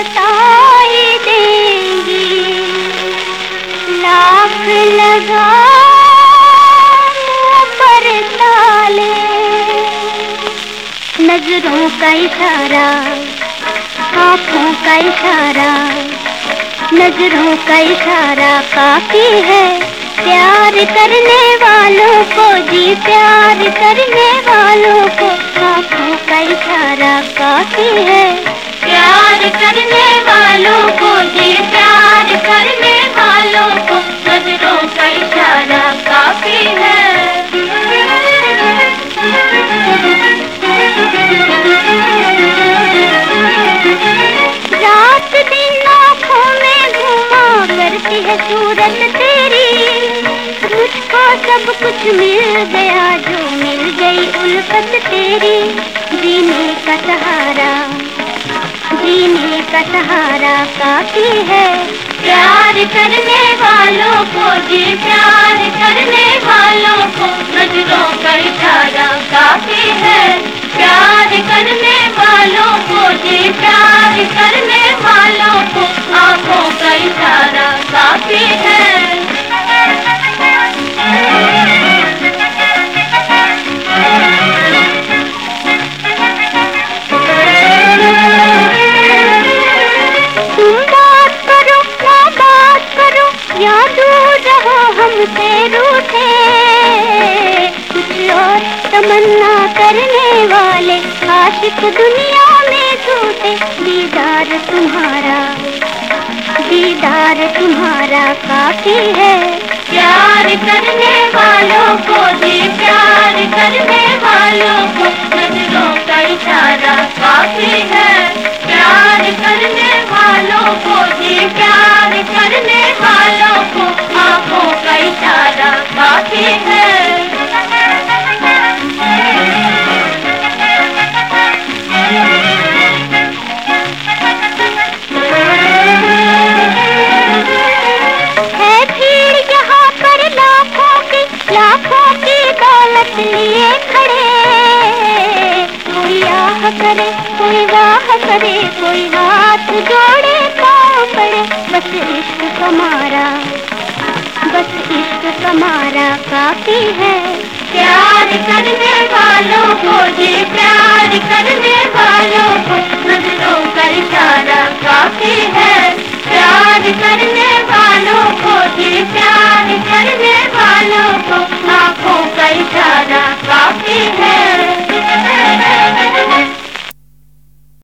बताई देंगी। लाख लगा पर ताले। नज़रों का इशारा, आँखों का इशारा। नज़रों का इशारा काफ़ी है। प्यार करने वालों को जी, प्यार करने है सूरत तेरी। मुझको सब कुछ मिल गया जो मिल गई उल्फत तेरी। जीने का सहारा, जीने का सहारा काफ़ी है। प्यार करने वालों को जी, प्यार करने वालों को तमन्ना करने वाले आशिक दुनिया में झूठे दीदार तुम्हारा दीदार तुम्हारा काफ़ी है। प्यार करने वालों को जी, प्यार करने वालों को नज़रों का इशारा काफ़ी है। प्यार करने वालों को जी, प्यार करने लिए खड़े। कोई आह करे, कोई वाह करे, कोई हाथ जोड़े, पाँव पड़े। बस इश्क कमारा बस इश्क कमारा काफ़ी है। प्यार करने वालों को ये प्यार करने वालों को नज़रों का इशारा काफ़ी है। प्यार करने वालों को ये प्यार करने वालों को